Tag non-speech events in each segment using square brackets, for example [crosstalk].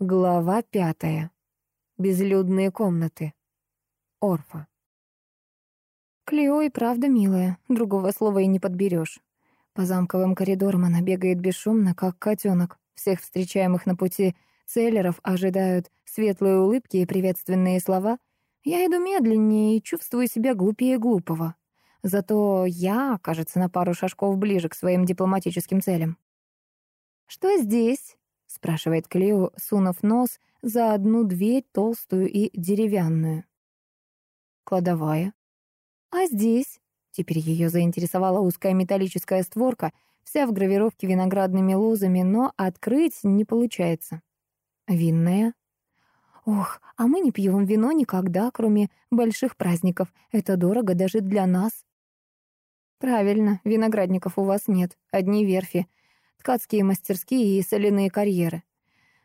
Глава пятая. Безлюдные комнаты. Орфа. Клео и правда милая, другого слова и не подберешь. По замковым коридорам она бегает бесшумно, как котенок. Всех встречаемых на пути целлеров ожидают светлые улыбки и приветственные слова. Я иду медленнее и чувствую себя глупее глупого. Зато я, кажется, на пару шажков ближе к своим дипломатическим целям. «Что здесь?» — спрашивает Клео, сунув нос за одну дверь, толстую и деревянную. «Кладовая». «А здесь?» Теперь ее заинтересовала узкая металлическая створка, вся в гравировке виноградными лозами, но открыть не получается. «Винная». «Ох, а мы не пьем вино никогда, кроме больших праздников. Это дорого даже для нас». «Правильно, виноградников у вас нет, одни верфи, ткацкие мастерские и соляные карьеры.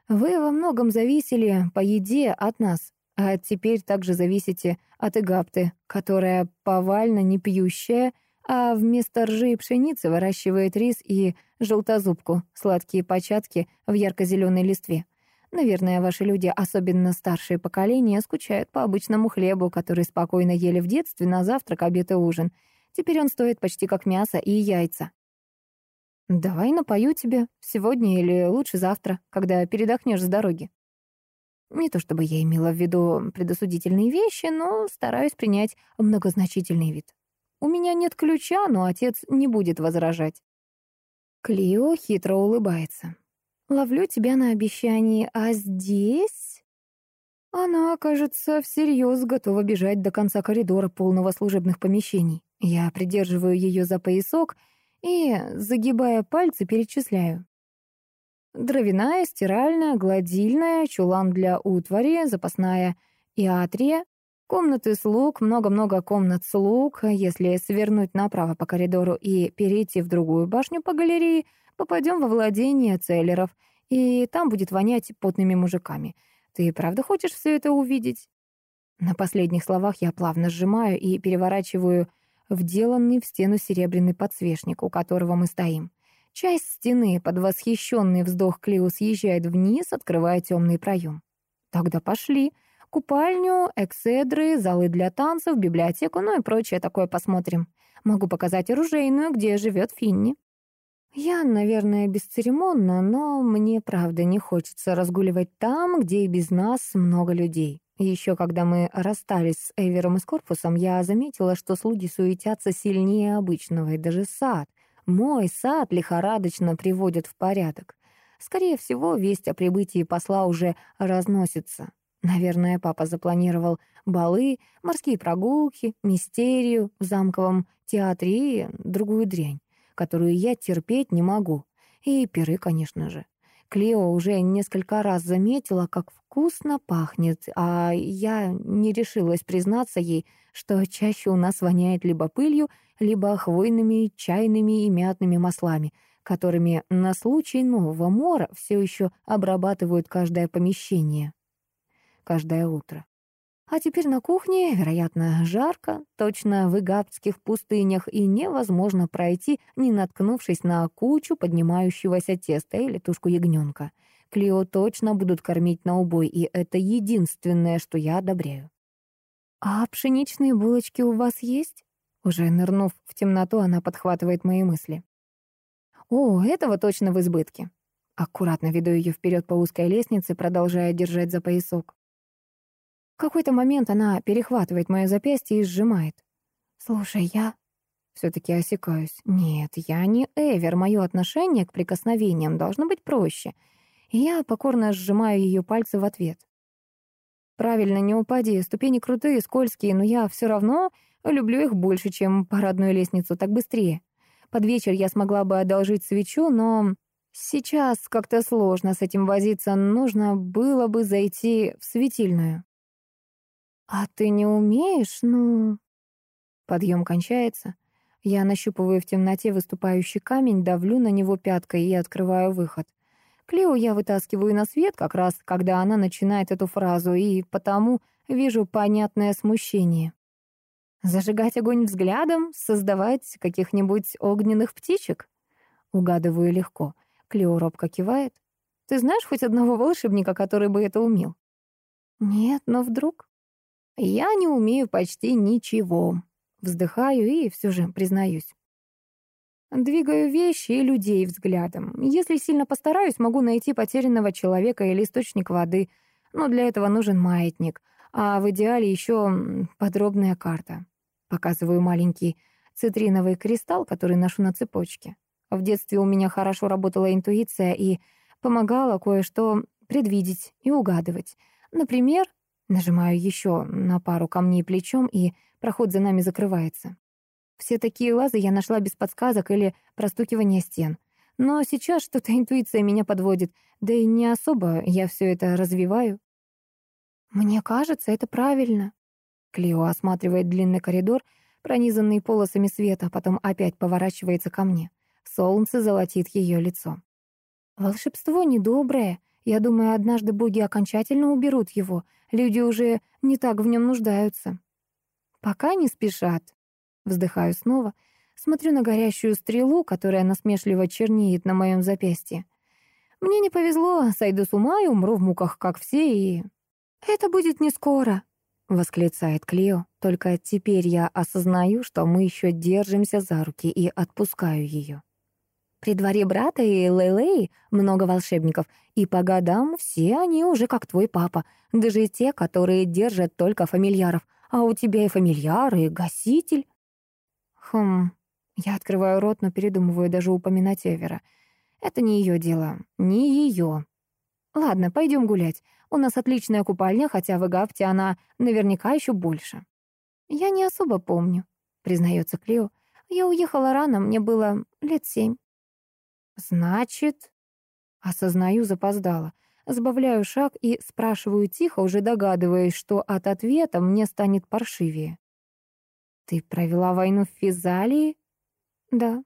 Вы во многом зависели по еде от нас, а теперь также зависите от Эгапты, которая повально не пьющая, а вместо ржи и пшеницы выращивает рис и желтозубку, сладкие початки в ярко-зеленой листве. Наверное, ваши люди, особенно старшие поколения, скучают по обычному хлебу, который спокойно ели в детстве на завтрак, обед и ужин — Теперь он стоит почти как мясо и яйца. Давай напою тебе сегодня или лучше завтра, когда передохнешь с дороги. Не то чтобы я имела в виду предосудительные вещи, но стараюсь принять многозначительный вид. У меня нет ключа, но отец не будет возражать. Клио хитро улыбается. Ловлю тебя на обещании, а здесь... Она, кажется, всерьез готова бежать до конца коридора, полного служебных помещений. Я придерживаю ее за поясок и, загибая пальцы, перечисляю. Дровяная, стиральная, гладильная, чулан для утвари, запасная иатрия, комнаты слуг, много-много комнат слуг. Если свернуть направо по коридору и перейти в другую башню по галерее, попадем во владение целлеров, и там будет вонять потными мужиками. Ты правда хочешь все это увидеть? На последних словах я плавно сжимаю и переворачиваю вделанный в стену серебряный подсвечник, у которого мы стоим. Часть стены под восхищенный вздох Клио съезжает вниз, открывая темный проем. Тогда пошли. Купальню, экседры, залы для танцев, библиотеку, ну и прочее такое посмотрим. Могу показать оружейную, где живет Финни. Я, наверное, бесцеремонно, но мне правда не хочется разгуливать там, где и без нас много людей. Еще когда мы расстались с Эвером и с корпусом, я заметила, что слуги суетятся сильнее обычного, и даже сад, мой сад лихорадочно приводят в порядок. Скорее всего, весть о прибытии посла уже разносится. Наверное, папа запланировал балы, морские прогулки, мистерию в замковом театре и другую дрянь, которую я терпеть не могу. И пиры, конечно же. Клео уже несколько раз заметила, как вкусно пахнет, а я не решилась признаться ей, что чаще у нас воняет либо пылью, либо хвойными, чайными и мятными маслами, которыми на случай нового мора все еще обрабатывают каждое помещение, каждое утро. А теперь на кухне, вероятно, жарко, точно в игаптских пустынях, и невозможно пройти, не наткнувшись на кучу поднимающегося теста или тушку ягненка. Клио точно будут кормить на убой, и это единственное, что я одобряю. «А пшеничные булочки у вас есть?» Уже нырнув в темноту, она подхватывает мои мысли. «О, этого точно в избытке». Аккуратно веду ее вперед по узкой лестнице, продолжая держать за поясок. В какой-то момент она перехватывает мое запястье и сжимает. «Слушай, я...» Все-таки осекаюсь. «Нет, я не Эвер, мое отношение к прикосновениям должно быть проще». Я покорно сжимаю ее пальцы в ответ. «Правильно, не упади, ступени крутые, скользкие, но я все равно люблю их больше, чем парадную лестницу, так быстрее. Под вечер я смогла бы одолжить свечу, но сейчас как-то сложно с этим возиться, нужно было бы зайти в светильную». «А ты не умеешь, ну...» Подъем кончается. Я нащупываю в темноте выступающий камень, давлю на него пяткой и открываю выход. Клео я вытаскиваю на свет, как раз когда она начинает эту фразу, и потому вижу понятное смущение. Зажигать огонь взглядом, создавать каких-нибудь огненных птичек? Угадываю легко. Клео робко кивает. Ты знаешь хоть одного волшебника, который бы это умел? Нет, но вдруг... Я не умею почти ничего. Вздыхаю и все же признаюсь. Двигаю вещи и людей взглядом. Если сильно постараюсь, могу найти потерянного человека или источник воды, но для этого нужен маятник, а в идеале еще подробная карта. Показываю маленький цитриновый кристалл, который ношу на цепочке. В детстве у меня хорошо работала интуиция и помогала кое-что предвидеть и угадывать. Например, нажимаю еще на пару камней плечом, и проход за нами закрывается. Все такие лазы я нашла без подсказок или простукивания стен. Но сейчас что-то [laughs] интуиция меня подводит, да и не особо я все это развиваю. Мне кажется, это правильно. Клео осматривает длинный коридор, пронизанный полосами света, а потом опять поворачивается ко мне. Солнце золотит ее лицо. Волшебство недоброе. Я думаю, однажды боги окончательно уберут его. Люди уже не так в нем нуждаются. Пока не спешат. Вздыхаю снова, смотрю на горящую стрелу, которая насмешливо чернеет на моем запястье. Мне не повезло, сойду с ума и умру в муках, как все, и... «Это будет не скоро», — восклицает Клео. «Только теперь я осознаю, что мы еще держимся за руки и отпускаю ее». При дворе брата и Лейлей много волшебников, и по годам все они уже как твой папа, даже те, которые держат только фамильяров. А у тебя и фамильяр, и гаситель. Хм, я открываю рот, но передумываю даже упоминать Эвера. Это не ее дело, не ее. Ладно, пойдем гулять. У нас отличная купальня, хотя в Эгапте она наверняка еще больше. Я не особо помню, признается Клео. Я уехала рано, мне было лет семь. Значит, осознаю, запоздала. Сбавляю шаг и спрашиваю тихо, уже догадываясь, что от ответа мне станет паршивее. «Ты провела войну в Физалии?» «Да».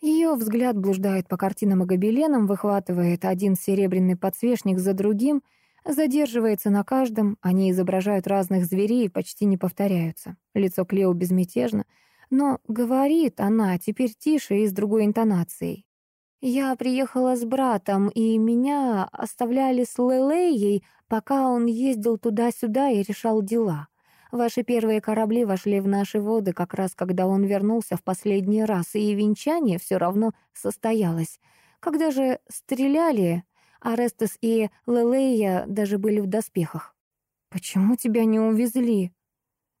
Ее взгляд блуждает по картинам и гобеленам, выхватывает один серебряный подсвечник за другим, задерживается на каждом, они изображают разных зверей и почти не повторяются. Лицо Клео безмятежно, но говорит она теперь тише и с другой интонацией. «Я приехала с братом, и меня оставляли с Лелеей, пока он ездил туда-сюда и решал дела. Ваши первые корабли вошли в наши воды как раз, когда он вернулся в последний раз, и венчание все равно состоялось. Когда же стреляли, Арестес и Лелея даже были в доспехах. «Почему тебя не увезли?»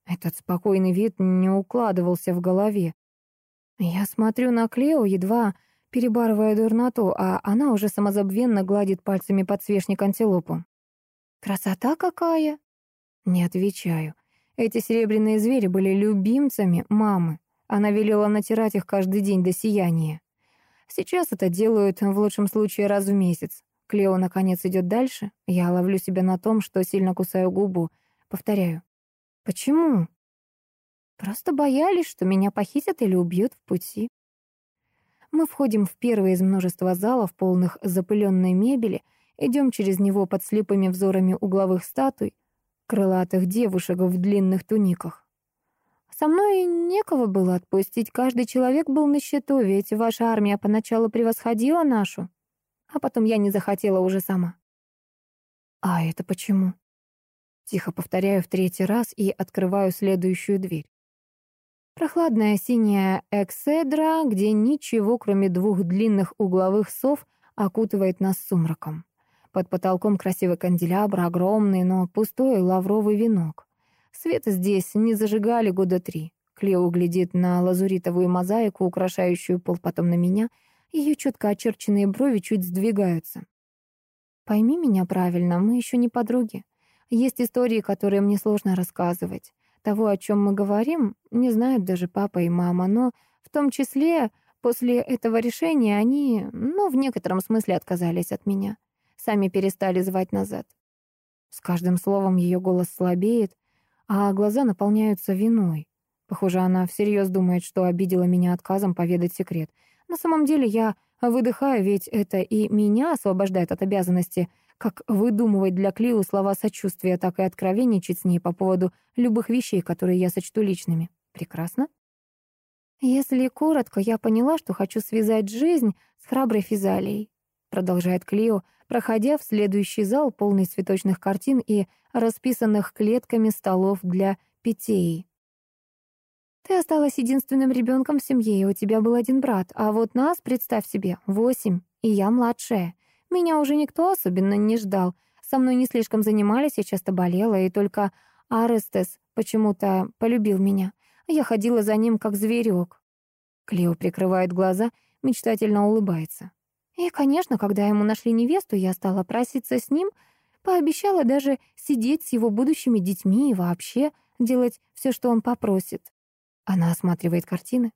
Этот спокойный вид не укладывался в голове. Я смотрю на Клео, едва перебарывая дурноту, а она уже самозабвенно гладит пальцами подсвечник антилопу. «Красота какая!» Не отвечаю. Эти серебряные звери были любимцами мамы. Она велела натирать их каждый день до сияния. Сейчас это делают в лучшем случае раз в месяц. Клео, наконец, идет дальше. Я ловлю себя на том, что сильно кусаю губу. Повторяю. «Почему?» «Просто боялись, что меня похитят или убьют в пути». Мы входим в первый из множества залов, полных запыленной мебели, идем через него под слепыми взорами угловых статуй, крылатых девушек в длинных туниках. Со мной некого было отпустить, каждый человек был на счету, ведь ваша армия поначалу превосходила нашу, а потом я не захотела уже сама. А это почему? Тихо повторяю в третий раз и открываю следующую дверь. Прохладная синяя экседра, где ничего, кроме двух длинных угловых сов, окутывает нас сумраком. Под потолком красивый канделябр, огромный, но пустой лавровый венок. Свет здесь не зажигали года три. Клео глядит на лазуритовую мозаику, украшающую пол, потом на меня. Ее четко очерченные брови чуть сдвигаются. Пойми меня правильно, мы еще не подруги. Есть истории, которые мне сложно рассказывать. Того, о чем мы говорим, не знают даже папа и мама, но в том числе после этого решения они, ну, в некотором смысле отказались от меня сами перестали звать назад. С каждым словом ее голос слабеет, а глаза наполняются виной. Похоже, она всерьез думает, что обидела меня отказом поведать секрет. На самом деле я выдыхаю, ведь это и меня освобождает от обязанности как выдумывать для Клио слова сочувствия, так и откровенничать с ней по поводу любых вещей, которые я сочту личными. Прекрасно. Если коротко, я поняла, что хочу связать жизнь с храброй физалией. продолжает Клио, проходя в следующий зал, полный цветочных картин и расписанных клетками столов для питей. Ты осталась единственным ребенком в семье, и у тебя был один брат, а вот нас, представь себе, восемь, и я младшая. Меня уже никто особенно не ждал, со мной не слишком занимались, я часто болела, и только Арестес почему-то полюбил меня. Я ходила за ним, как зверек. Клео прикрывает глаза, мечтательно улыбается. И, конечно, когда ему нашли невесту, я стала проситься с ним, пообещала даже сидеть с его будущими детьми и вообще делать все, что он попросит. Она осматривает картины,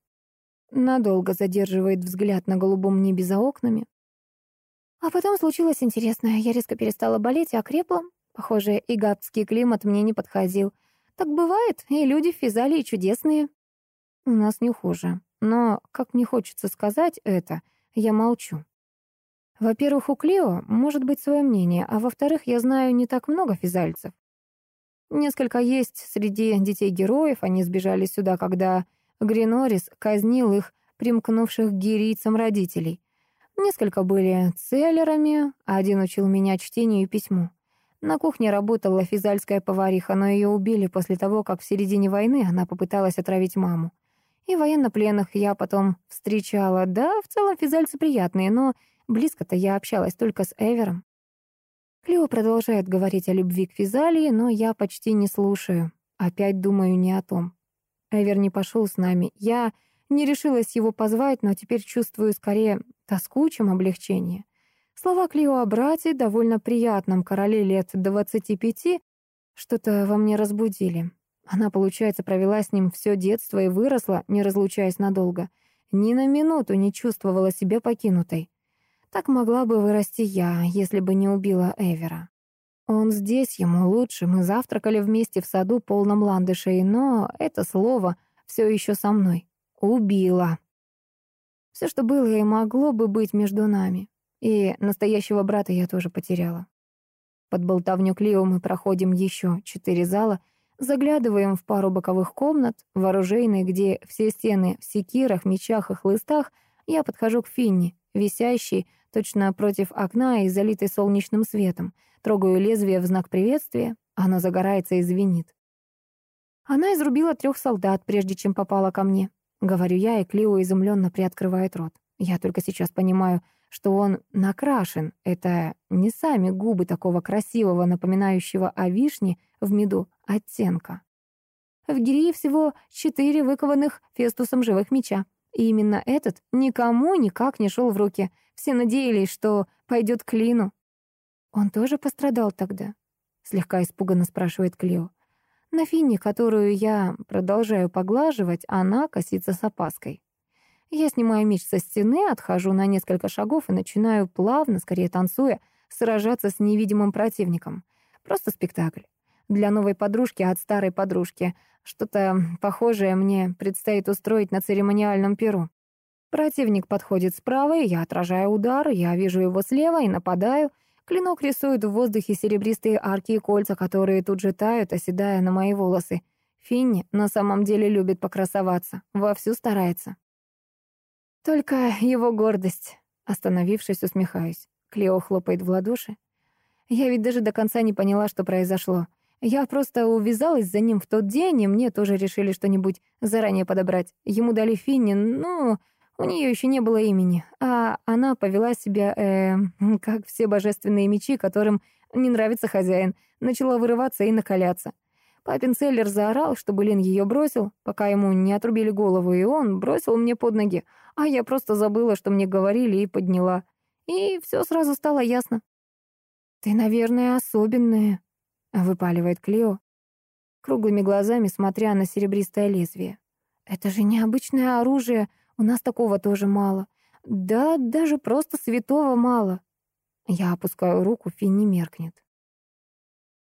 надолго задерживает взгляд на голубом небе за окнами. А потом случилось интересное. Я резко перестала болеть и окрепла. Похоже, и гадский климат мне не подходил. Так бывает, и люди в физалии чудесные. У нас не хуже. Но, как мне хочется сказать это, я молчу. Во-первых, у Клео может быть свое мнение, а во-вторых, я знаю не так много физальцев. Несколько есть среди детей героев, они сбежали сюда, когда Гринорис казнил их примкнувших к гирийцам родителей. Несколько были целлерами, один учил меня чтению и письму. На кухне работала физальская повариха, но ее убили после того, как в середине войны она попыталась отравить маму. И военнопленных я потом встречала. Да, в целом физальцы приятные, но близко-то я общалась только с Эвером. Клео продолжает говорить о любви к Физалии, но я почти не слушаю. Опять думаю не о том. Эвер не пошел с нами. Я не решилась его позвать, но теперь чувствую скорее тоску, чем облегчение. Слова Клео о брате, довольно приятном короле лет двадцати пяти, что-то во мне разбудили. Она, получается, провела с ним все детство и выросла, не разлучаясь надолго. Ни на минуту не чувствовала себя покинутой. Так могла бы вырасти я, если бы не убила Эвера. Он здесь, ему лучше, мы завтракали вместе в саду полном ландышей, но это слово все еще со мной. Убила. Все, что было и могло бы быть между нами. И настоящего брата я тоже потеряла. Под болтовню Клио мы проходим еще четыре зала, заглядываем в пару боковых комнат, вооружейные, где все стены в секирах, мечах и хлыстах, я подхожу к Финни, висящей точно против окна и залитой солнечным светом. Трогаю лезвие в знак приветствия, оно загорается и звенит. Она изрубила трех солдат, прежде чем попала ко мне. Говорю я, и Клио изумленно приоткрывает рот. Я только сейчас понимаю, что он накрашен. Это не сами губы такого красивого, напоминающего о вишне в меду, оттенка. В Гирии всего четыре выкованных фестусом живых меча. И именно этот никому никак не шел в руки. Все надеялись, что пойдет к Лину. «Он тоже пострадал тогда?» — слегка испуганно спрашивает Клео. На Финне, которую я продолжаю поглаживать, она косится с опаской. Я снимаю меч со стены, отхожу на несколько шагов и начинаю плавно, скорее танцуя, сражаться с невидимым противником. Просто спектакль. Для новой подружки от старой подружки — что-то похожее мне предстоит устроить на церемониальном перу. Противник подходит справа, я отражаю удар, я вижу его слева и нападаю. Клинок рисует в воздухе серебристые арки и кольца, которые тут же тают, оседая на мои волосы. Финни на самом деле любит покрасоваться, вовсю старается. Только его гордость. Остановившись, усмехаюсь. Клео хлопает в ладоши. Я ведь даже до конца не поняла, что произошло. Я просто увязалась за ним в тот день, и мне тоже решили что-нибудь заранее подобрать. Ему дали Финни, ну, у нее еще не было имени, а она повела себя, э, [laughs] как все божественные мечи, которым не нравится хозяин, начала вырываться и накаляться. Папин Селлер заорал, чтобы Лин ее бросил, пока ему не отрубили голову, и он бросил мне под ноги, а я просто забыла, что мне говорили, и подняла. И все сразу стало ясно. «Ты, наверное, особенная», выпаливает Клео, круглыми глазами смотря на серебристое лезвие. «Это же необычное оружие, у нас такого тоже мало. Да, даже просто святого мало». Я опускаю руку, Финни меркнет.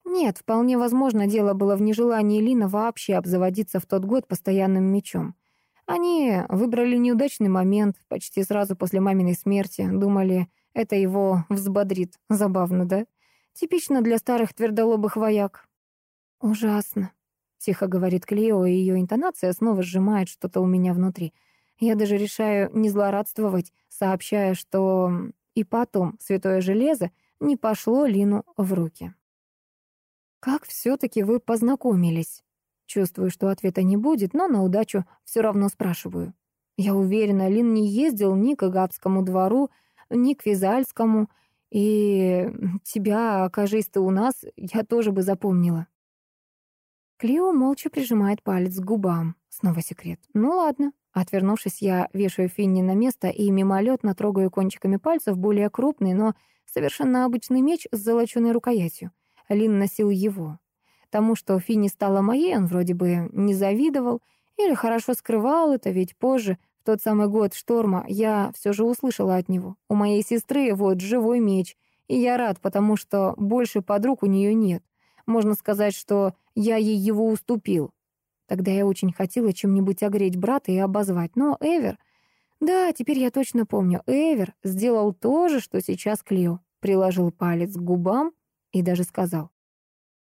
Нет, вполне возможно, дело было в нежелании Лина вообще обзаводиться в тот год постоянным мечом. Они выбрали неудачный момент, почти сразу после маминой смерти, думали, это его взбодрит. Забавно, да? Типично для старых твердолобых вояк. «Ужасно», — тихо говорит Клео, и ее интонация снова сжимает что-то у меня внутри. Я даже решаю не злорадствовать, сообщая, что и потом святое железо не пошло Лину в руки. «Как все-таки вы познакомились?» Чувствую, что ответа не будет, но на удачу все равно спрашиваю. Я уверена, Лин не ездил ни к Агапскому двору, ни к Визальскому, и тебя, окажись ты у нас, я тоже бы запомнила. Клио молча прижимает палец к губам. Снова секрет. Ну ладно. Отвернувшись, я вешаю Финни на место и мимолетно трогаю кончиками пальцев более крупный, но совершенно обычный меч с золоченой рукоятью. Лин носил его. Тому, что Финни стала моей, он вроде бы не завидовал или хорошо скрывал это, ведь позже, в тот самый год шторма, я все же услышала от него. У моей сестры вот живой меч, и я рад, потому что больше подруг у нее нет. Можно сказать, что я ей его уступил. Тогда я очень хотела чем-нибудь огреть брата и обозвать, но Эвер... Да, теперь я точно помню, Эвер сделал то же, что сейчас Клео. Приложил палец к губам и даже сказал.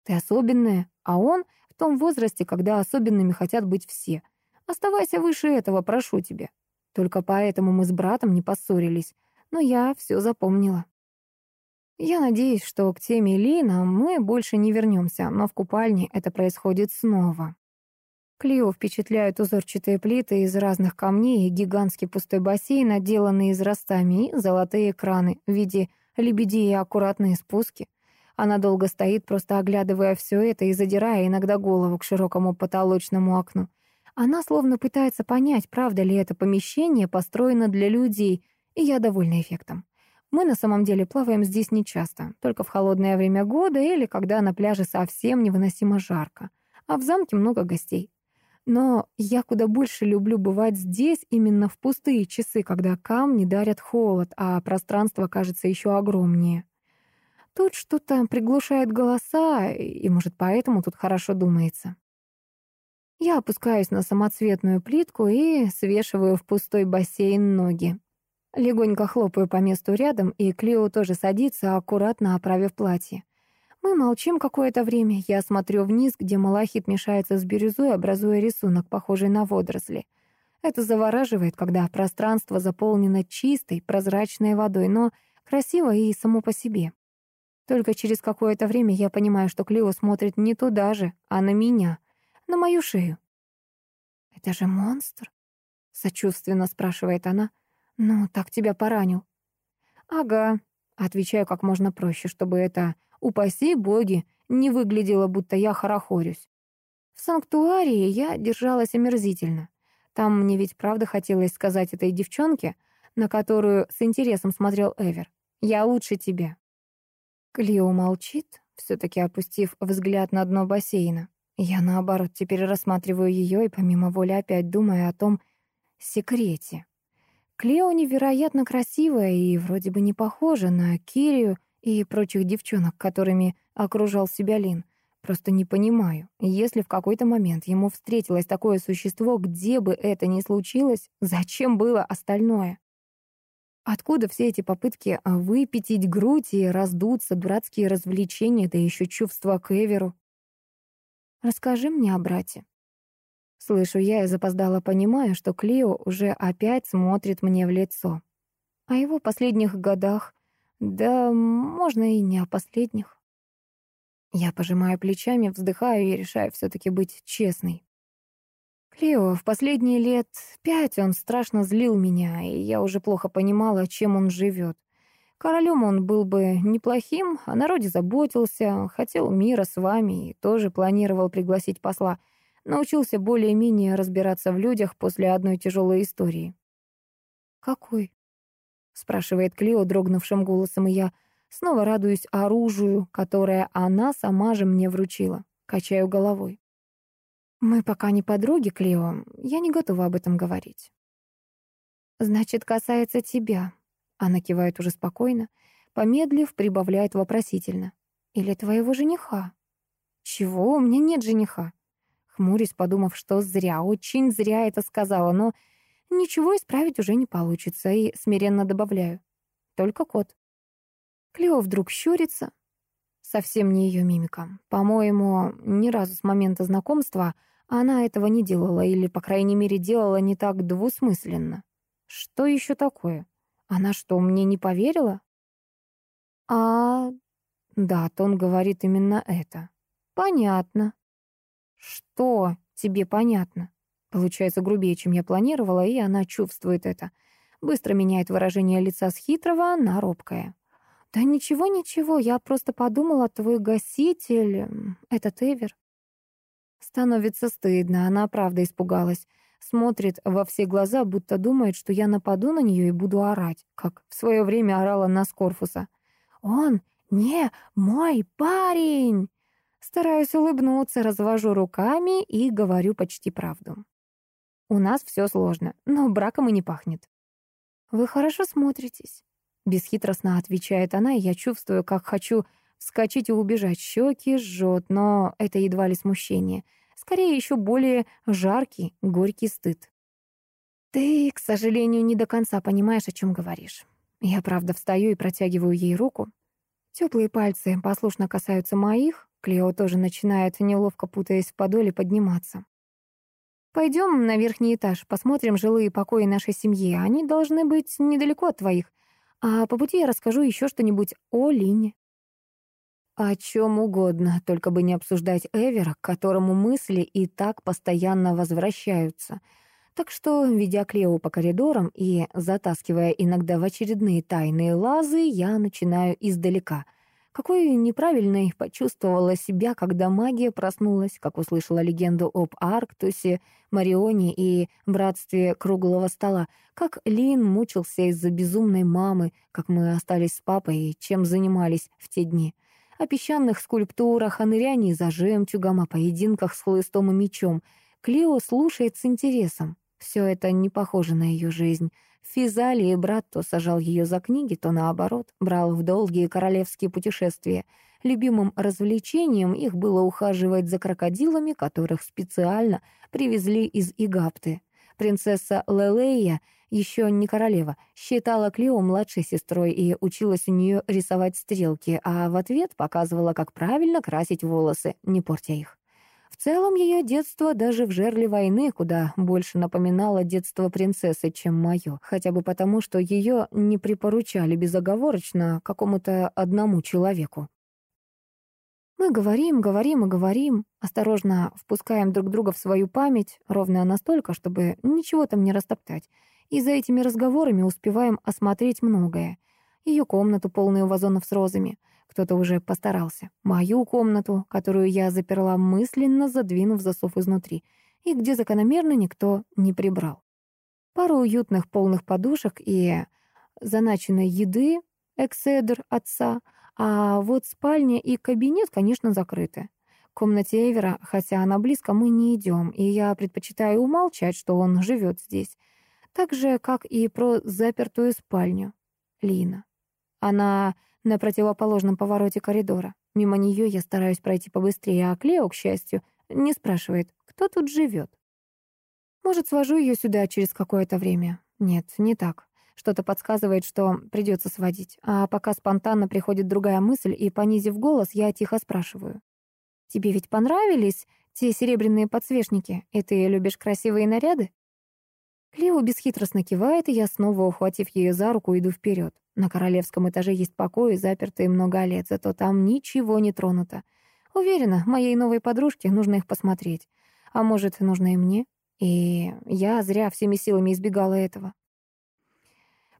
«Ты особенная, а он в том возрасте, когда особенными хотят быть все. Оставайся выше этого, прошу тебя». Только поэтому мы с братом не поссорились, но я все запомнила. Я надеюсь, что к теме Лина мы больше не вернемся, но в купальне это происходит снова. Клио впечатляют узорчатые плиты из разных камней гигантский пустой бассейн, отделанный из ростами, и золотые экраны в виде лебедей и аккуратные спуски. Она долго стоит, просто оглядывая все это и задирая иногда голову к широкому потолочному окну. Она словно пытается понять, правда ли это помещение построено для людей, и я довольна эффектом. Мы на самом деле плаваем здесь нечасто, только в холодное время года или когда на пляже совсем невыносимо жарко, а в замке много гостей. Но я куда больше люблю бывать здесь именно в пустые часы, когда камни дарят холод, а пространство кажется еще огромнее. Тут что-то приглушает голоса, и, может, поэтому тут хорошо думается. Я опускаюсь на самоцветную плитку и свешиваю в пустой бассейн ноги. Легонько хлопаю по месту рядом, и Клео тоже садится, аккуратно оправив платье. Мы молчим какое-то время. Я смотрю вниз, где малахит мешается с бирюзой, образуя рисунок, похожий на водоросли. Это завораживает, когда пространство заполнено чистой, прозрачной водой, но красиво и само по себе. Только через какое-то время я понимаю, что Клео смотрит не туда же, а на меня, на мою шею. «Это же монстр?» — сочувственно спрашивает она. «Ну, так тебя поранил». «Ага», — отвечаю как можно проще, чтобы это, упаси боги, не выглядело, будто я хорохорюсь. В санктуарии я держалась омерзительно. Там мне ведь правда хотелось сказать этой девчонке, на которую с интересом смотрел Эвер. «Я лучше тебя». Клио молчит, все-таки опустив взгляд на дно бассейна. Я, наоборот, теперь рассматриваю ее и помимо воли опять думаю о том секрете. Клео невероятно красивая и вроде бы не похожа на Кирию и прочих девчонок, которыми окружал себя Лин. Просто не понимаю, если в какой-то момент ему встретилось такое существо, где бы это ни случилось, зачем было остальное? Откуда все эти попытки выпятить грудь и раздуться, дурацкие развлечения, да еще чувства к Эверу? Расскажи мне о брате. Слышу я и запоздало понимаю, что Клео уже опять смотрит мне в лицо. О его последних годах, да можно и не о последних. Я пожимаю плечами, вздыхаю и решаю все таки быть честной. Клео, в последние лет пять он страшно злил меня, и я уже плохо понимала, чем он живет. Королем он был бы неплохим, о народе заботился, хотел мира с вами и тоже планировал пригласить посла. Научился более-менее разбираться в людях после одной тяжелой истории. «Какой?» — спрашивает Клео дрогнувшим голосом, и я снова радуюсь оружию, которое она сама же мне вручила. Качаю головой. «Мы пока не подруги, Клео. Я не готова об этом говорить». «Значит, касается тебя», она кивает уже спокойно, помедлив, прибавляет вопросительно. «Или твоего жениха?» «Чего? У меня нет жениха». Хмурюсь, подумав, что зря, очень зря это сказала, но ничего исправить уже не получится, и смиренно добавляю. Только кот. Клео вдруг щурится. Совсем не ее мимика. По-моему, ни разу с момента знакомства она этого не делала, или, по крайней мере, делала не так двусмысленно. Что еще такое? Она что, мне не поверила? А, да, тон говорит именно это. Понятно. Что тебе понятно? Получается грубее, чем я планировала, и она чувствует это. Быстро меняет выражение лица с хитрого на робкое. «Да ничего, ничего, я просто подумала, твой гаситель, этот Эвер». Становится стыдно, она правда испугалась. Смотрит во все глаза, будто думает, что я нападу на нее и буду орать, как в свое время орала на Скорфуса. «Он не мой парень!» Стараюсь улыбнуться, развожу руками и говорю почти правду. У нас все сложно, но браком и не пахнет. «Вы хорошо смотритесь», — бесхитростно отвечает она, и я чувствую, как хочу вскочить и убежать. Щеки жжет, но это едва ли смущение. Скорее, еще более жаркий, горький стыд. «Ты, к сожалению, не до конца понимаешь, о чем говоришь». Я, правда, встаю и протягиваю ей руку. Теплые пальцы послушно касаются моих, Клео тоже начинает, неловко путаясь в подоле, подниматься. Пойдем на верхний этаж, посмотрим жилые покои нашей семьи. Они должны быть недалеко от твоих. А по пути я расскажу еще что-нибудь о Лине. О чем угодно, только бы не обсуждать Эвера, к которому мысли и так постоянно возвращаются. Так что, ведя Клео по коридорам и затаскивая иногда в очередные тайные лазы, я начинаю издалека — какой неправильной почувствовала себя, когда магия проснулась, как услышала легенду об Арктусе, Марионе и братстве круглого стола, как Лин мучился из-за безумной мамы, как мы остались с папой и чем занимались в те дни. О песчаных скульптурах, о нырянии за жемчугом, о поединках с хлыстом и мечом. Клео слушает с интересом. Все это не похоже на ее жизнь. Физалии брат то сажал ее за книги, то наоборот, брал в долгие королевские путешествия. Любимым развлечением их было ухаживать за крокодилами, которых специально привезли из Игапты. Принцесса Лелея, еще не королева, считала Клео младшей сестрой и училась у нее рисовать стрелки, а в ответ показывала, как правильно красить волосы, не портя их. Целом, ее детство даже в жерле войны куда больше напоминало детство принцессы, чем мое, хотя бы потому, что ее не припоручали безоговорочно какому-то одному человеку. Мы говорим, говорим и говорим, осторожно впускаем друг друга в свою память, ровно настолько, чтобы ничего там не растоптать. И за этими разговорами успеваем осмотреть многое. Ее комнату, полную вазонов с розами — кто-то уже постарался. Мою комнату, которую я заперла мысленно, задвинув засов изнутри, и где закономерно никто не прибрал. Пару уютных полных подушек и заначенной еды, экседр отца, а вот спальня и кабинет, конечно, закрыты. В комнате Эвера, хотя она близко, мы не идем, и я предпочитаю умолчать, что он живет здесь. Так же, как и про запертую спальню. Лина. Она на противоположном повороте коридора. Мимо нее я стараюсь пройти побыстрее, а Клео, к счастью, не спрашивает, кто тут живет. Может, свожу ее сюда через какое-то время? Нет, не так. Что-то подсказывает, что придется сводить. А пока спонтанно приходит другая мысль, и, понизив голос, я тихо спрашиваю. «Тебе ведь понравились те серебряные подсвечники? И ты любишь красивые наряды?» Клео бесхитростно кивает, и я, снова ухватив ее за руку, иду вперед. На королевском этаже есть покои, запертые много лет, зато там ничего не тронуто. Уверена, моей новой подружке нужно их посмотреть. А может, нужно и мне? И я зря всеми силами избегала этого.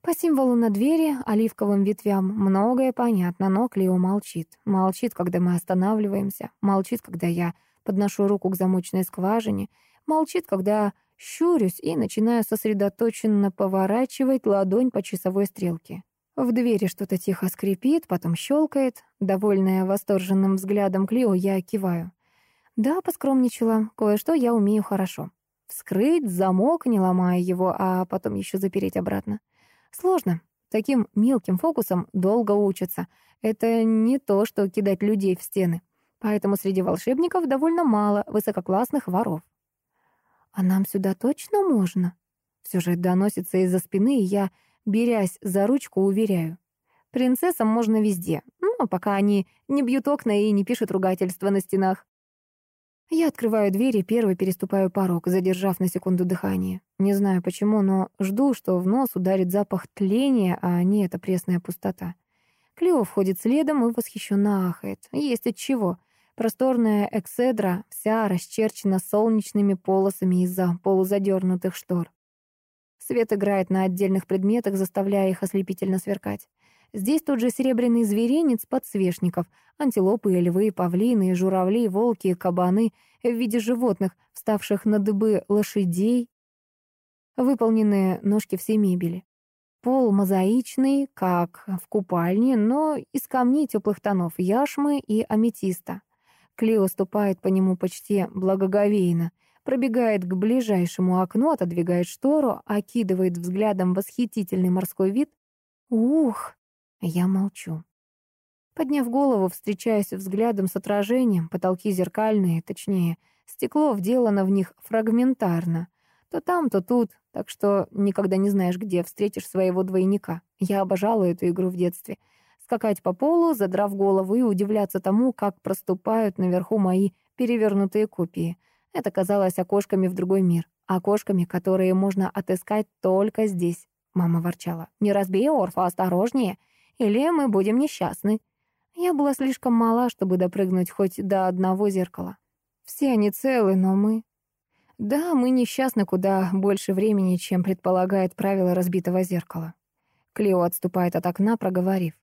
По символу на двери, оливковым ветвям, многое понятно, но Клео молчит. Молчит, когда мы останавливаемся. Молчит, когда я подношу руку к замочной скважине. Молчит, когда щурюсь и начинаю сосредоточенно поворачивать ладонь по часовой стрелке. В двери что-то тихо скрипит, потом щелкает. Довольная восторженным взглядом Клио, я киваю. Да, поскромничала, кое-что я умею хорошо. Вскрыть замок, не ломая его, а потом еще запереть обратно. Сложно. Таким мелким фокусом долго учатся. Это не то, что кидать людей в стены. Поэтому среди волшебников довольно мало высококлассных воров. А нам сюда точно можно? Все же доносится из-за спины, и я берясь за ручку, уверяю. Принцессам можно везде, ну, пока они не бьют окна и не пишут ругательства на стенах. Я открываю дверь и первый переступаю порог, задержав на секунду дыхание. Не знаю почему, но жду, что в нос ударит запах тления, а не эта пресная пустота. Клео входит следом и восхищенно ахает. Есть от чего. Просторная экседра вся расчерчена солнечными полосами из-за полузадернутых штор. Свет играет на отдельных предметах, заставляя их ослепительно сверкать. Здесь тот же серебряный зверинец подсвечников, антилопы, львы, павлины, журавли, волки, кабаны в виде животных, вставших на дыбы лошадей, выполненные ножки всей мебели. Пол мозаичный, как в купальне, но из камней теплых тонов яшмы и аметиста. Клео ступает по нему почти благоговейно, пробегает к ближайшему окну, отодвигает штору, окидывает взглядом восхитительный морской вид. Ух! Я молчу. Подняв голову, встречаюсь взглядом с отражением, потолки зеркальные, точнее, стекло вделано в них фрагментарно. То там, то тут, так что никогда не знаешь, где встретишь своего двойника. Я обожала эту игру в детстве. Скакать по полу, задрав голову и удивляться тому, как проступают наверху мои перевернутые копии. Это казалось окошками в другой мир. Окошками, которые можно отыскать только здесь. Мама ворчала. «Не разбей Орфа, осторожнее, или мы будем несчастны». Я была слишком мала, чтобы допрыгнуть хоть до одного зеркала. Все они целы, но мы... Да, мы несчастны куда больше времени, чем предполагает правило разбитого зеркала. Клео отступает от окна, проговорив.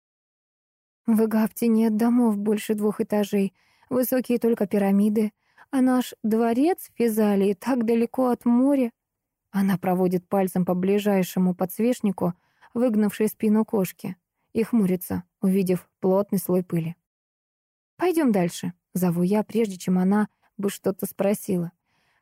В Эгапте нет домов больше двух этажей, высокие только пирамиды, а наш дворец в Физалии так далеко от моря. Она проводит пальцем по ближайшему подсвечнику, выгнавшей спину кошки, и хмурится, увидев плотный слой пыли. Пойдем дальше», — зову я, прежде чем она бы что-то спросила.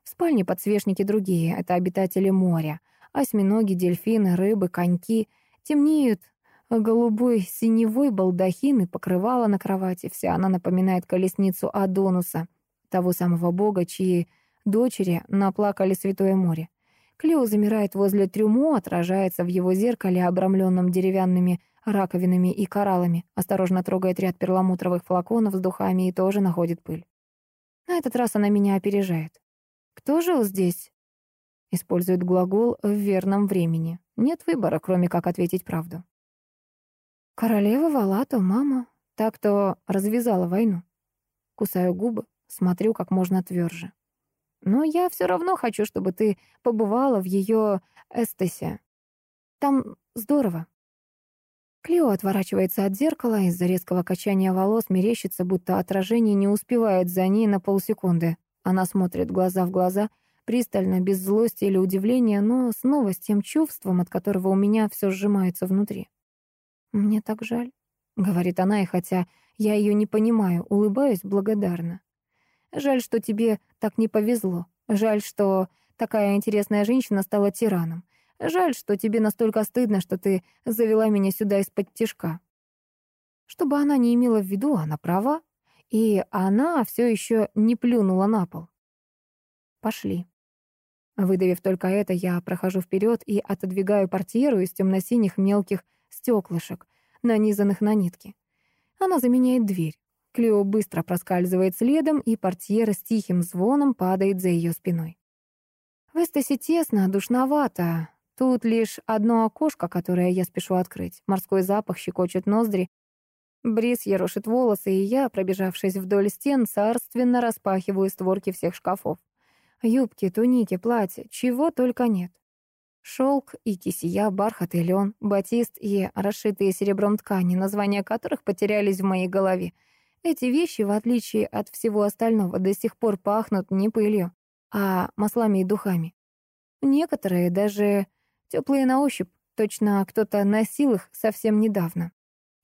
В спальне подсвечники другие, это обитатели моря. Осьминоги, дельфины, рыбы, коньки. Темнеют голубой синевой балдахин и покрывало на кровати. Вся она напоминает колесницу Адонуса, того самого бога, чьи дочери наплакали Святое море. Клео замирает возле трюмо, отражается в его зеркале, обрамленном деревянными раковинами и кораллами, осторожно трогает ряд перламутровых флаконов с духами и тоже находит пыль. На этот раз она меня опережает. Кто жил здесь? Использует глагол в верном времени. Нет выбора, кроме как ответить правду. Королева Валата, мама. Так, кто развязала войну. Кусаю губы, смотрю как можно тверже. Но я все равно хочу, чтобы ты побывала в ее эстесе. Там здорово. Клео отворачивается от зеркала, из-за резкого качания волос мерещится, будто отражение не успевает за ней на полсекунды. Она смотрит глаза в глаза, пристально, без злости или удивления, но снова с тем чувством, от которого у меня все сжимается внутри. «Мне так жаль», — говорит она, и хотя я ее не понимаю, улыбаюсь благодарно. «Жаль, что тебе так не повезло. Жаль, что такая интересная женщина стала тираном. Жаль, что тебе настолько стыдно, что ты завела меня сюда из-под тишка». Чтобы она не имела в виду, она права. И она все еще не плюнула на пол. Пошли. Выдавив только это, я прохожу вперед и отодвигаю портьеру из темно-синих мелких стеклышек, нанизанных на нитки. Она заменяет дверь. Клео быстро проскальзывает следом, и портьера с тихим звоном падает за ее спиной. В эстасе тесно, душновато. Тут лишь одно окошко, которое я спешу открыть. Морской запах щекочет ноздри, Бриз ерошит волосы, и я, пробежавшись вдоль стен, царственно распахиваю створки всех шкафов. Юбки, туники, платья, чего только нет. Шелк и кисия, бархат и лен, батист и расшитые серебром ткани, названия которых потерялись в моей голове. Эти вещи, в отличие от всего остального, до сих пор пахнут не пылью, а маслами и духами. Некоторые даже теплые на ощупь, точно кто-то носил их совсем недавно.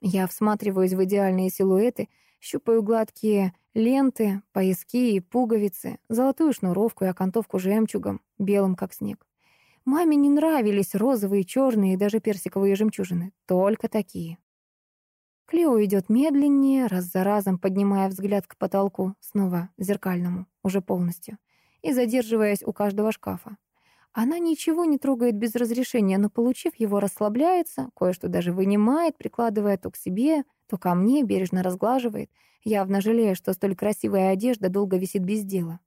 Я всматриваюсь в идеальные силуэты, щупаю гладкие ленты, пояски и пуговицы, золотую шнуровку и окантовку жемчугом, белым как снег. Маме не нравились розовые, черные и даже персиковые жемчужины, только такие. Клео идет медленнее, раз за разом поднимая взгляд к потолку, снова зеркальному, уже полностью, и задерживаясь у каждого шкафа. Она ничего не трогает без разрешения, но, получив его, расслабляется, кое-что даже вынимает, прикладывая то к себе, то ко мне, бережно разглаживает, явно жалея, что столь красивая одежда долго висит без дела.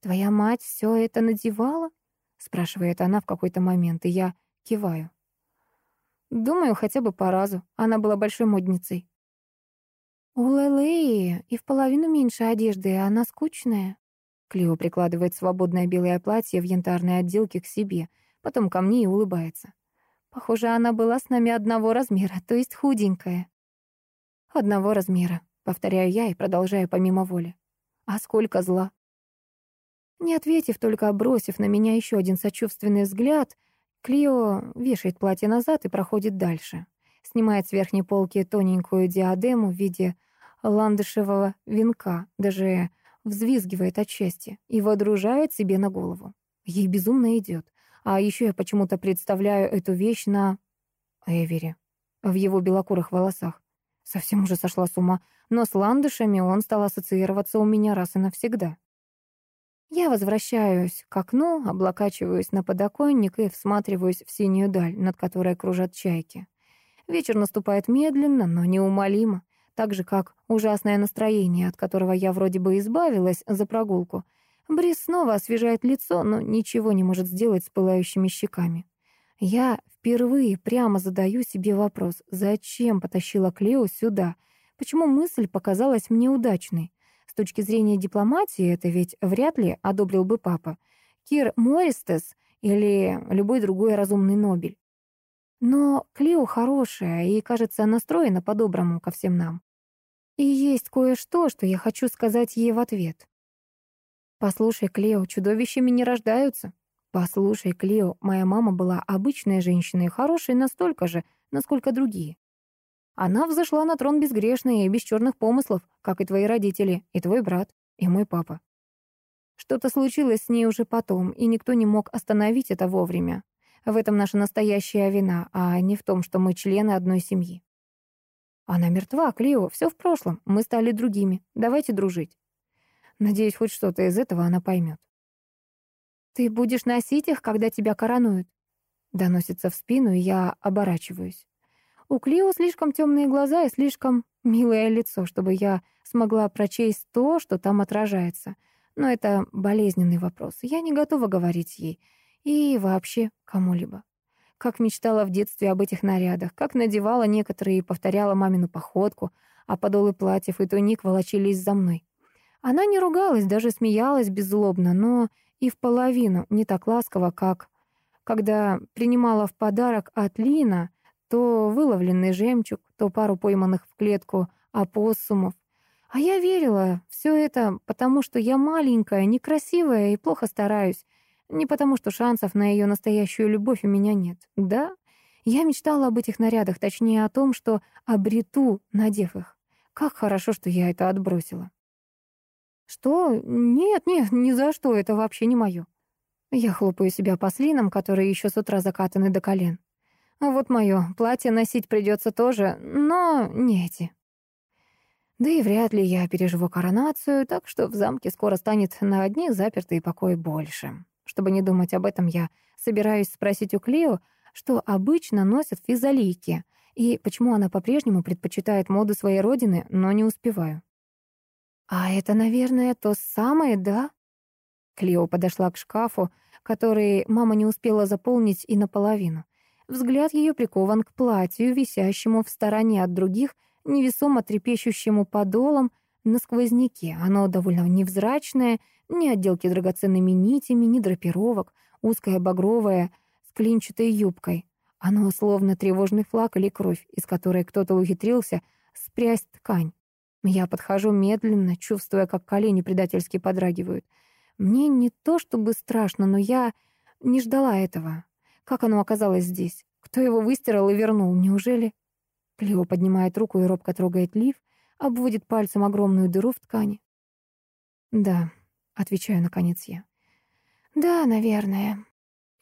«Твоя мать все это надевала?» — спрашивает она в какой-то момент, и я киваю. Думаю, хотя бы по разу. Она была большой модницей. У Лелеи и в половину меньше одежды, и она скучная. Клио прикладывает свободное белое платье в янтарной отделке к себе, потом ко мне и улыбается. Похоже, она была с нами одного размера, то есть худенькая. Одного размера, повторяю я и продолжаю помимо воли. А сколько зла. Не ответив, только бросив на меня еще один сочувственный взгляд, Клио вешает платье назад и проходит дальше. Снимает с верхней полки тоненькую диадему в виде ландышевого венка, даже взвизгивает от счастья и водружает себе на голову. Ей безумно идет. А еще я почему-то представляю эту вещь на Эвере, в его белокурых волосах. Совсем уже сошла с ума, но с ландышами он стал ассоциироваться у меня раз и навсегда. Я возвращаюсь к окну, облокачиваюсь на подоконник и всматриваюсь в синюю даль, над которой кружат чайки. Вечер наступает медленно, но неумолимо, так же, как ужасное настроение, от которого я вроде бы избавилась за прогулку. Брис снова освежает лицо, но ничего не может сделать с пылающими щеками. Я впервые прямо задаю себе вопрос, зачем потащила Клео сюда? Почему мысль показалась мне удачной? С точки зрения дипломатии это ведь вряд ли одобрил бы папа. Кир Мористес или любой другой разумный Нобель. Но Клео хорошая и, кажется, настроена по-доброму ко всем нам. И есть кое-что, что я хочу сказать ей в ответ. «Послушай, Клео, чудовищами не рождаются. Послушай, Клео, моя мама была обычной женщиной, хорошей настолько же, насколько другие. Она взошла на трон безгрешная и без черных помыслов, как и твои родители, и твой брат, и мой папа. Что-то случилось с ней уже потом, и никто не мог остановить это вовремя. В этом наша настоящая вина, а не в том, что мы члены одной семьи. Она мертва, Клео, все в прошлом, мы стали другими, давайте дружить. Надеюсь, хоть что-то из этого она поймет. «Ты будешь носить их, когда тебя коронуют?» Доносится в спину, и я оборачиваюсь. У Клио слишком темные глаза и слишком милое лицо, чтобы я смогла прочесть то, что там отражается. Но это болезненный вопрос. Я не готова говорить ей. И вообще кому-либо. Как мечтала в детстве об этих нарядах, как надевала некоторые и повторяла мамину походку, а подолы платьев и туник волочились за мной. Она не ругалась, даже смеялась беззлобно, но и в половину не так ласково, как когда принимала в подарок от Лина то выловленный жемчуг, то пару пойманных в клетку опоссумов. А я верила, все это потому, что я маленькая, некрасивая и плохо стараюсь. Не потому, что шансов на ее настоящую любовь у меня нет. Да, я мечтала об этих нарядах, точнее о том, что обрету, надев их. Как хорошо, что я это отбросила. Что? Нет, нет, ни за что, это вообще не мое. Я хлопаю себя по слинам, которые еще с утра закатаны до колен. А вот мое платье носить придется тоже, но не эти. Да и вряд ли я переживу коронацию, так что в замке скоро станет на одни запертые покои больше. Чтобы не думать об этом, я собираюсь спросить у Клео, что обычно носят физалийки, и почему она по-прежнему предпочитает моду своей родины, но не успеваю. «А это, наверное, то самое, да?» Клео подошла к шкафу, который мама не успела заполнить и наполовину. Взгляд ее прикован к платью, висящему в стороне от других, невесомо трепещущему подолом на сквозняке. Оно довольно невзрачное, ни отделки драгоценными нитями, ни драпировок, узкое багровое с клинчатой юбкой. Оно словно тревожный флаг или кровь, из которой кто-то ухитрился спрясть ткань. Я подхожу медленно, чувствуя, как колени предательски подрагивают. Мне не то чтобы страшно, но я не ждала этого. Как оно оказалось здесь? Кто его выстирал и вернул? Неужели? Клео поднимает руку и робко трогает лиф, обводит пальцем огромную дыру в ткани. «Да», — отвечаю наконец я. «Да, наверное».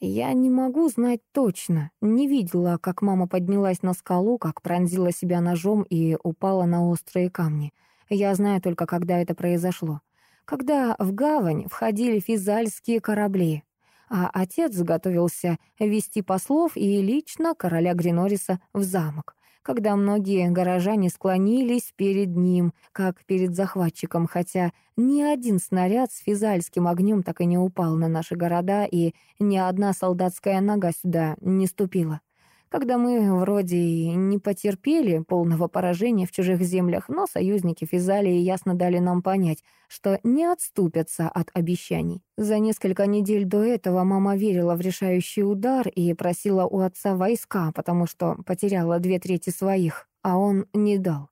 Я не могу знать точно. Не видела, как мама поднялась на скалу, как пронзила себя ножом и упала на острые камни. Я знаю только, когда это произошло. Когда в гавань входили физальские корабли а отец готовился вести послов и лично короля Гринориса в замок, когда многие горожане склонились перед ним, как перед захватчиком, хотя ни один снаряд с физальским огнем так и не упал на наши города, и ни одна солдатская нога сюда не ступила. Когда мы вроде и не потерпели полного поражения в чужих землях, но союзники Физалии ясно дали нам понять, что не отступятся от обещаний. За несколько недель до этого мама верила в решающий удар и просила у отца войска, потому что потеряла две трети своих, а он не дал.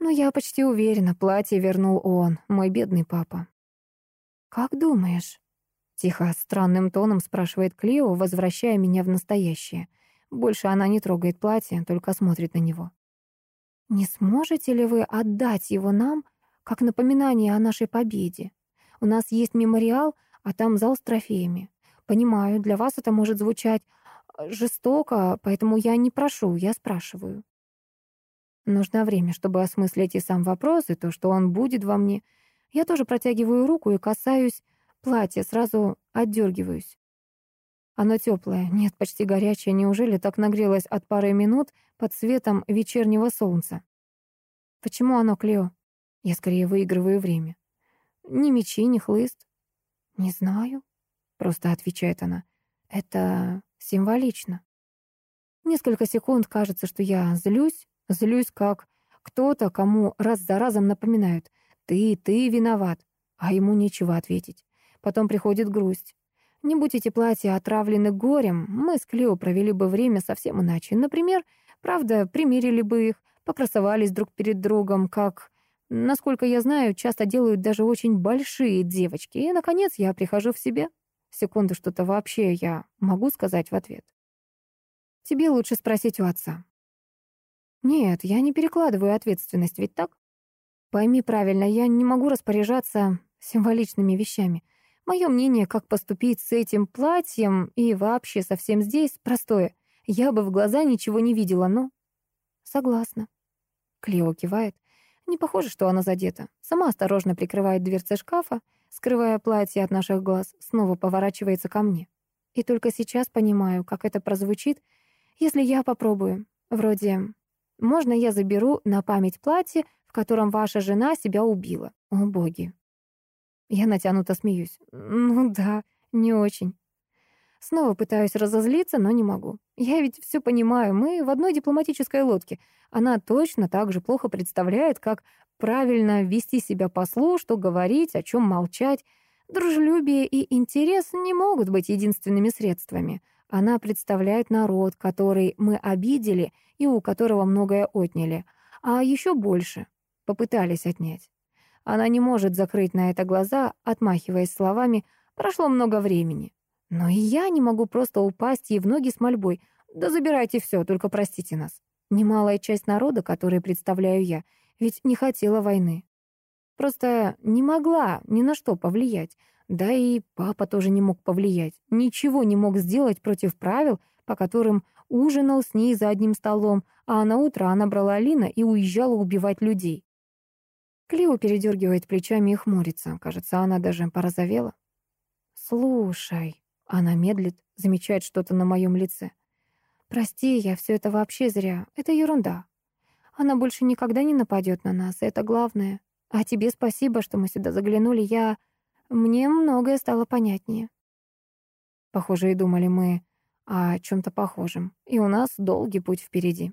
Но я почти уверена, платье вернул он, мой бедный папа. «Как думаешь?» — тихо, странным тоном спрашивает Клео, возвращая меня в настоящее — больше она не трогает платье, только смотрит на него. «Не сможете ли вы отдать его нам, как напоминание о нашей победе? У нас есть мемориал, а там зал с трофеями. Понимаю, для вас это может звучать э, жестоко, поэтому я не прошу, я спрашиваю». Нужно время, чтобы осмыслить и сам вопрос, и то, что он будет во мне. Я тоже протягиваю руку и касаюсь платья, сразу отдергиваюсь. Оно теплое, нет, почти горячее. Неужели так нагрелось от пары минут под светом вечернего солнца? Почему оно, Клео? Я скорее выигрываю время. Ни мечи, ни хлыст. Не знаю, просто отвечает она. Это символично. Несколько секунд кажется, что я злюсь, злюсь как кто-то, кому раз за разом напоминают «ты, ты виноват», а ему нечего ответить. Потом приходит грусть. Не будь эти платья отравлены горем, мы с Клео провели бы время совсем иначе. Например, правда, примирили бы их, покрасовались друг перед другом, как, насколько я знаю, часто делают даже очень большие девочки. И, наконец, я прихожу в себя. Секунду, что-то вообще я могу сказать в ответ. Тебе лучше спросить у отца. Нет, я не перекладываю ответственность, ведь так? Пойми правильно, я не могу распоряжаться символичными вещами. Мое мнение, как поступить с этим платьем и вообще совсем здесь, простое. Я бы в глаза ничего не видела, но... Согласна. Клео кивает. Не похоже, что она задета. Сама осторожно прикрывает дверцы шкафа, скрывая платье от наших глаз, снова поворачивается ко мне. И только сейчас понимаю, как это прозвучит, если я попробую. Вроде «Можно я заберу на память платье, в котором ваша жена себя убила?» О, боги, я натянуто смеюсь. Ну да, не очень. Снова пытаюсь разозлиться, но не могу. Я ведь все понимаю, мы в одной дипломатической лодке. Она точно так же плохо представляет, как правильно вести себя послу, что говорить, о чем молчать. Дружелюбие и интерес не могут быть единственными средствами. Она представляет народ, который мы обидели и у которого многое отняли, а еще больше попытались отнять. Она не может закрыть на это глаза, отмахиваясь словами «прошло много времени». Но и я не могу просто упасть ей в ноги с мольбой «да забирайте все, только простите нас». Немалая часть народа, который представляю я, ведь не хотела войны. Просто не могла ни на что повлиять. Да и папа тоже не мог повлиять. Ничего не мог сделать против правил, по которым ужинал с ней за одним столом, а на утро она брала Лина и уезжала убивать людей. Клио передергивает плечами и хмурится. Кажется, она даже порозовела. «Слушай», — она медлит, замечает что-то на моем лице. «Прости, я все это вообще зря. Это ерунда. Она больше никогда не нападет на нас, это главное. А тебе спасибо, что мы сюда заглянули. Я... Мне многое стало понятнее». Похоже, и думали мы о чем то похожем. И у нас долгий путь впереди.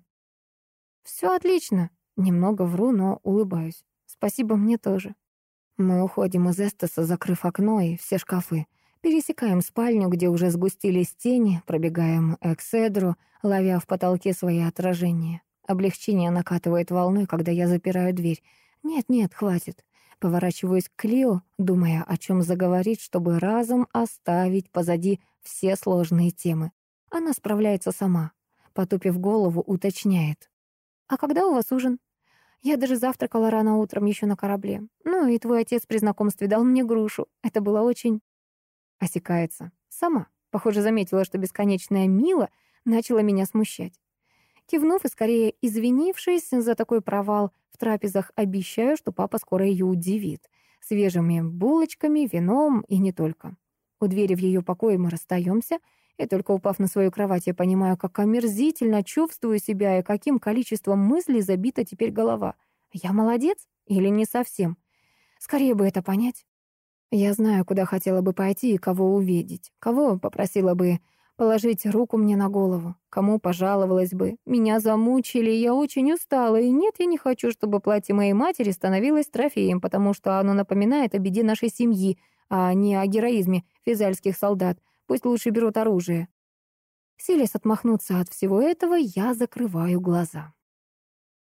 Все отлично. Немного вру, но улыбаюсь. Спасибо мне тоже. Мы уходим из Эстеса, закрыв окно и все шкафы. Пересекаем спальню, где уже сгустились тени, пробегаем экседру, ловя в потолке свои отражения. Облегчение накатывает волной, когда я запираю дверь. Нет-нет, хватит. Поворачиваюсь к Клио, думая, о чем заговорить, чтобы разом оставить позади все сложные темы. Она справляется сама. Потупив голову, уточняет. «А когда у вас ужин?» Я даже завтракала рано утром еще на корабле. Ну и твой отец при знакомстве дал мне грушу. Это было очень... Осекается. Сама. Похоже, заметила, что бесконечная Мила начала меня смущать. Кивнув и скорее извинившись за такой провал в трапезах, обещаю, что папа скоро ее удивит. Свежими булочками, вином и не только. У двери в ее покое мы расстаемся — и только упав на свою кровать, я понимаю, как омерзительно чувствую себя и каким количеством мыслей забита теперь голова. Я молодец или не совсем? Скорее бы это понять. Я знаю, куда хотела бы пойти и кого увидеть, кого попросила бы положить руку мне на голову, кому пожаловалась бы. Меня замучили, я очень устала, и нет, я не хочу, чтобы платье моей матери становилось трофеем, потому что оно напоминает о беде нашей семьи, а не о героизме физальских солдат. Пусть лучше берут оружие. Селись отмахнуться от всего этого, я закрываю глаза.